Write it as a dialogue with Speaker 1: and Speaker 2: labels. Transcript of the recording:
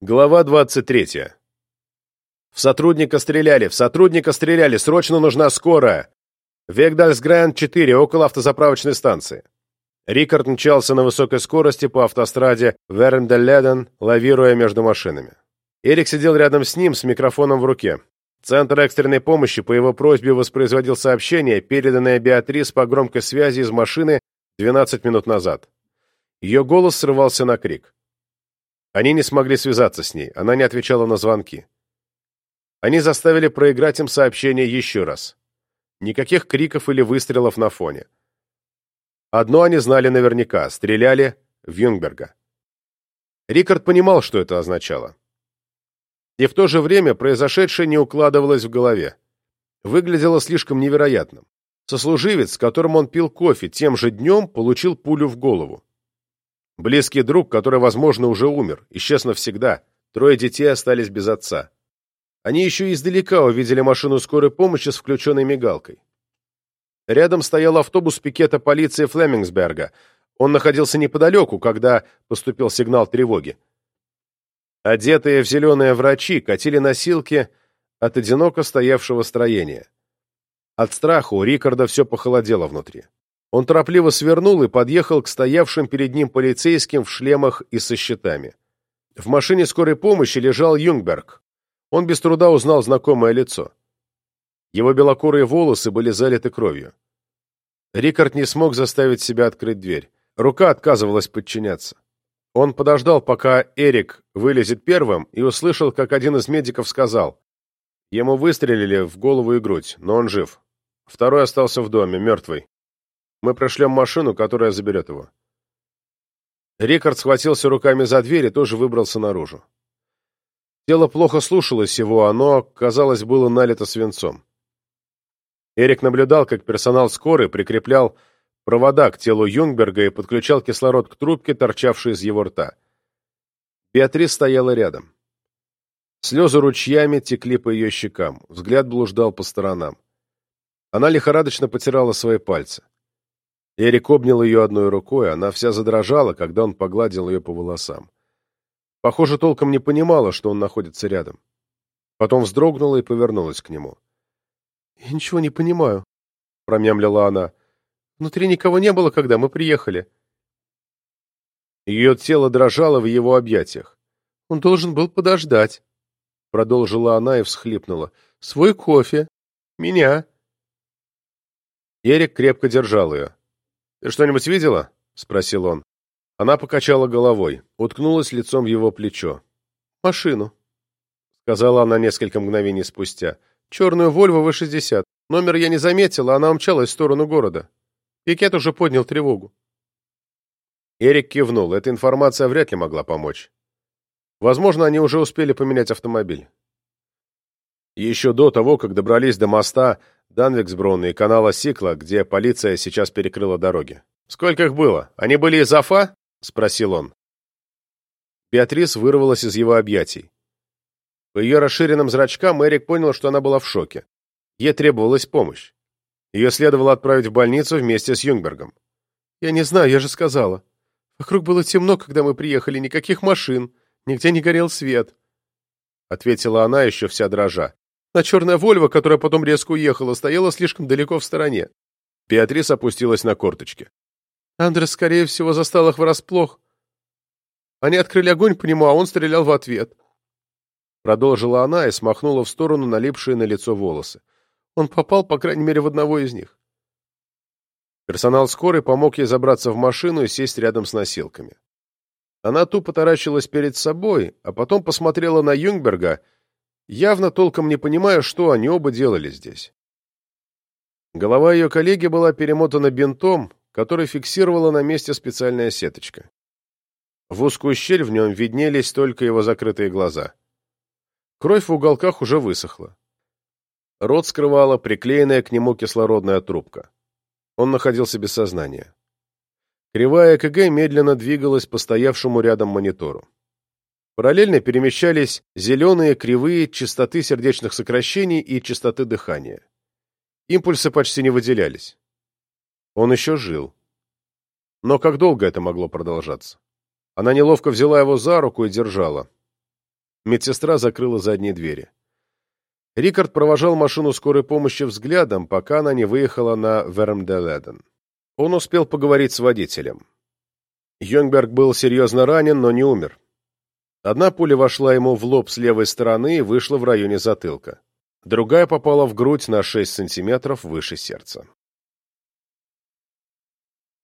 Speaker 1: Глава 23. В сотрудника стреляли, в сотрудника стреляли, срочно нужна скорая. Вегдальсгранд 4, около автозаправочной станции. Рикард мчался на высокой скорости по автостраде Вернделеден, лавируя между машинами. Эрик сидел рядом с ним с микрофоном в руке. Центр экстренной помощи по его просьбе воспроизводил сообщение, переданное Беатрис по громкой связи из машины 12 минут назад. Ее голос срывался на крик. Они не смогли связаться с ней, она не отвечала на звонки. Они заставили проиграть им сообщение еще раз. Никаких криков или выстрелов на фоне. Одно они знали наверняка — стреляли в Юнгберга. Рикард понимал, что это означало. И в то же время произошедшее не укладывалось в голове. Выглядело слишком невероятным. Сослуживец, с которым он пил кофе тем же днем, получил пулю в голову. Близкий друг, который, возможно, уже умер, исчез навсегда. Трое детей остались без отца. Они еще издалека увидели машину скорой помощи с включенной мигалкой. Рядом стоял автобус пикета полиции Флемингсберга. Он находился неподалеку, когда поступил сигнал тревоги. Одетые в зеленые врачи катили носилки от одиноко стоявшего строения. От страха у Рикарда все похолодело внутри. Он торопливо свернул и подъехал к стоявшим перед ним полицейским в шлемах и со щитами. В машине скорой помощи лежал Юнгберг. Он без труда узнал знакомое лицо. Его белокурые волосы были залиты кровью. Рикард не смог заставить себя открыть дверь. Рука отказывалась подчиняться. Он подождал, пока Эрик вылезет первым, и услышал, как один из медиков сказал. Ему выстрелили в голову и грудь, но он жив. Второй остался в доме, мертвый. Мы прошлем машину, которая заберет его. Рикард схватился руками за дверь и тоже выбрался наружу. Тело плохо слушалось его, оно, казалось, было налито свинцом. Эрик наблюдал, как персонал скорой прикреплял провода к телу Юнгберга и подключал кислород к трубке, торчавшей из его рта. Беатрис стояла рядом. Слезы ручьями текли по ее щекам, взгляд блуждал по сторонам. Она лихорадочно потирала свои пальцы. Эрик обнял ее одной рукой, она вся задрожала, когда он погладил ее по волосам. Похоже, толком не понимала, что он находится рядом. Потом вздрогнула и повернулась к нему. «Я ничего не понимаю», — промямлила она. «Внутри никого не было, когда мы приехали». Ее тело дрожало в его объятиях. «Он должен был подождать», — продолжила она и всхлипнула. «Свой кофе. Меня». Эрик крепко держал ее. «Ты что-нибудь видела?» — спросил он. Она покачала головой, уткнулась лицом в его плечо. «Машину», — сказала она несколько мгновений спустя. «Черную Вольво В-60. Номер я не заметила, она умчалась в сторону города. Пикет уже поднял тревогу». Эрик кивнул. Эта информация вряд ли могла помочь. Возможно, они уже успели поменять автомобиль. Еще до того, как добрались до моста Данвиксбрун и канала Сикла, где полиция сейчас перекрыла дороги. «Сколько их было? Они были из Афа?» — спросил он. Беатрис вырвалась из его объятий. По ее расширенным зрачкам Эрик понял, что она была в шоке. Ей требовалась помощь. Ее следовало отправить в больницу вместе с Юнгбергом. «Я не знаю, я же сказала. Вокруг было темно, когда мы приехали, никаких машин, нигде не горел свет», — ответила она, еще вся дрожа. А черная Вольва, которая потом резко уехала, стояла слишком далеко в стороне. Беатрис опустилась на корточки. Андрес, скорее всего, застал их врасплох. Они открыли огонь по нему, а он стрелял в ответ. Продолжила она и смахнула в сторону налипшие на лицо волосы. Он попал, по крайней мере, в одного из них. Персонал скорой помог ей забраться в машину и сесть рядом с носилками. Она тупо таращилась перед собой, а потом посмотрела на Юнгберга — явно толком не понимая, что они оба делали здесь. Голова ее коллеги была перемотана бинтом, который фиксировала на месте специальная сеточка. В узкую щель в нем виднелись только его закрытые глаза. Кровь в уголках уже высохла. Рот скрывала приклеенная к нему кислородная трубка. Он находился без сознания. Кривая ЭКГ медленно двигалась по стоявшему рядом монитору. Параллельно перемещались зеленые кривые частоты сердечных сокращений и частоты дыхания. Импульсы почти не выделялись. Он еще жил. Но как долго это могло продолжаться? Она неловко взяла его за руку и держала. Медсестра закрыла задние двери. Рикард провожал машину скорой помощи взглядом, пока она не выехала на Вермделеден. Он успел поговорить с водителем. Йонгберг был серьезно ранен, но не умер. Одна пуля вошла ему в лоб с левой стороны и вышла в районе затылка. Другая попала в грудь на 6 сантиметров выше сердца.